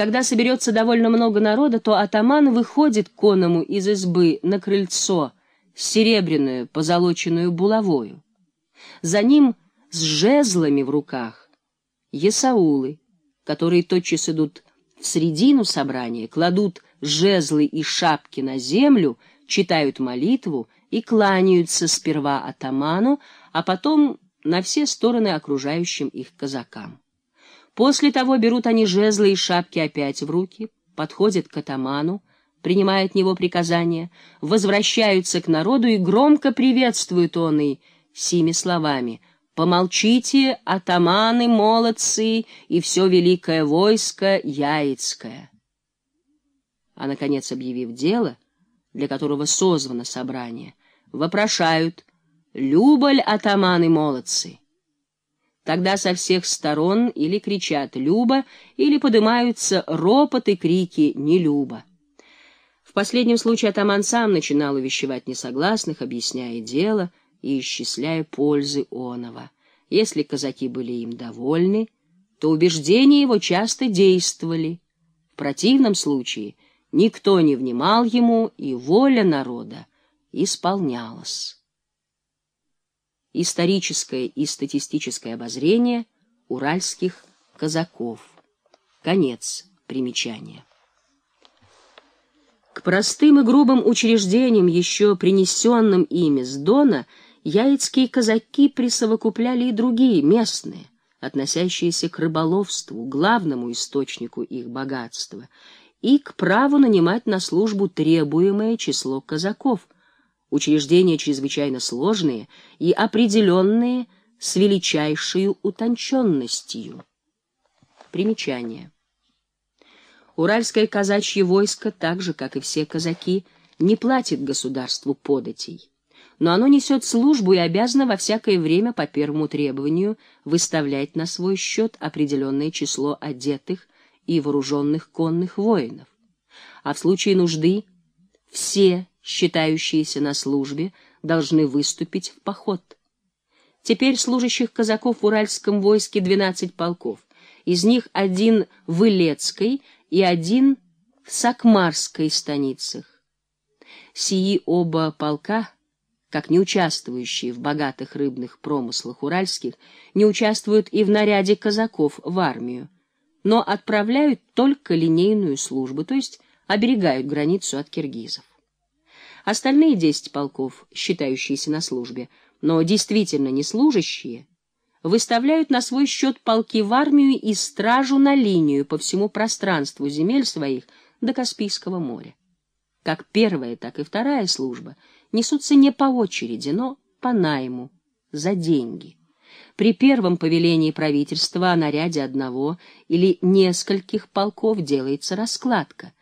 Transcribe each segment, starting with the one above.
Когда соберется довольно много народа, то атаман выходит к коному из избы на крыльцо серебряную позолоченную булавою. За ним с жезлами в руках есаулы, которые тотчас идут в середину собрания, кладут жезлы и шапки на землю, читают молитву и кланяются сперва атаману, а потом на все стороны окружающим их казакам. После того берут они жезлы и шапки опять в руки, подходят к атаману, принимают от него приказания, возвращаются к народу и громко приветствуют он и сими словами «Помолчите, атаманы, молодцы и все великое войско яицкое». А, наконец, объявив дело, для которого созвано собрание, вопрошают «Люболь, атаманы, молодцы!» Тогда со всех сторон или кричат «Люба», или поднимаются ропот и крики «Не Люба». В последнем случае атаман сам начинал увещевать несогласных, объясняя дело и исчисляя пользы оного. Если казаки были им довольны, то убеждения его часто действовали. В противном случае никто не внимал ему, и воля народа исполнялась. Историческое и статистическое обозрение уральских казаков. Конец примечания. К простым и грубым учреждениям, еще принесенным ими с Дона, яицкие казаки присовокупляли и другие, местные, относящиеся к рыболовству, главному источнику их богатства, и к праву нанимать на службу требуемое число казаков, учреждения чрезвычайно сложные и определенные с величайшей утонченностью. Примечание. Уральское казачье войско, так же, как и все казаки, не платит государству податей, но оно несет службу и обязано во всякое время по первому требованию выставлять на свой счет определенное число одетых и вооруженных конных воинов. А в случае нужды все, считающиеся на службе, должны выступить в поход. Теперь служащих казаков в Уральском войске 12 полков, из них один в Илецкой и один в Сакмарской станицах. Сии оба полка, как не участвующие в богатых рыбных промыслах уральских, не участвуют и в наряде казаков в армию, но отправляют только линейную службу, то есть оберегают границу от киргизов. Остальные десять полков, считающиеся на службе, но действительно не служащие, выставляют на свой счет полки в армию и стражу на линию по всему пространству земель своих до Каспийского моря. Как первая, так и вторая служба несутся не по очереди, но по найму, за деньги. При первом повелении правительства о наряде одного или нескольких полков делается раскладка.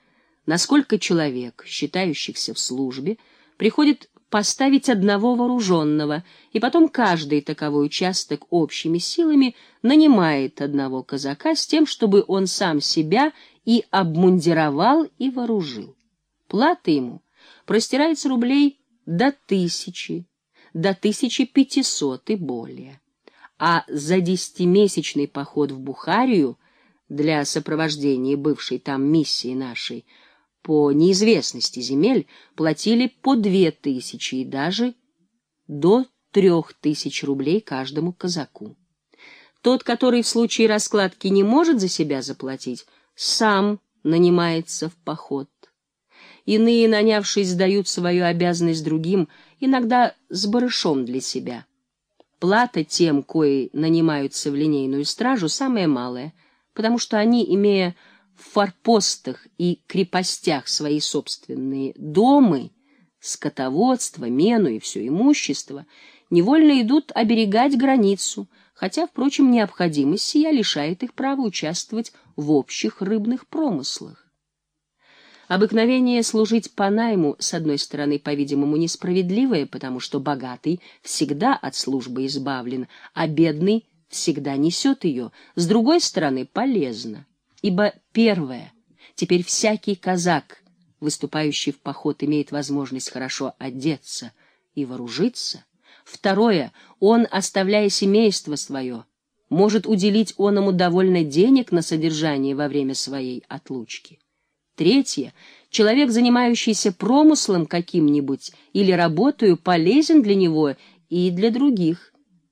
Насколько человек, считающихся в службе, приходит поставить одного вооруженного, и потом каждый таковой участок общими силами нанимает одного казака с тем, чтобы он сам себя и обмундировал и вооружил. Плата ему простирается рублей до тысячи, до тысячи пятисот и более. А за десятимесячный поход в Бухарию для сопровождения бывшей там миссии нашей — по неизвестности земель платили по две тысячи и даже до трех тысяч рублей каждому казаку. Тот, который в случае раскладки не может за себя заплатить, сам нанимается в поход. Иные, нанявшись, сдают свою обязанность другим, иногда с барышом для себя. Плата тем, кои нанимаются в линейную стражу, самая малая, потому что они, имея в форпостах и крепостях свои собственные дома, скотоводство, мену и все имущество, невольно идут оберегать границу, хотя, впрочем, необходимость сия лишает их права участвовать в общих рыбных промыслах. Обыкновение служить по найму, с одной стороны, по-видимому, несправедливое, потому что богатый всегда от службы избавлен, а бедный всегда несет ее, с другой стороны, полезно. Ибо первое, теперь всякий казак, выступающий в поход, имеет возможность хорошо одеться и вооружиться. Второе, он, оставляя семейство свое, может уделить оному довольно денег на содержание во время своей отлучки. Третье — человек, занимающийся промыслом каким-нибудь или работою, полезен для него и для других,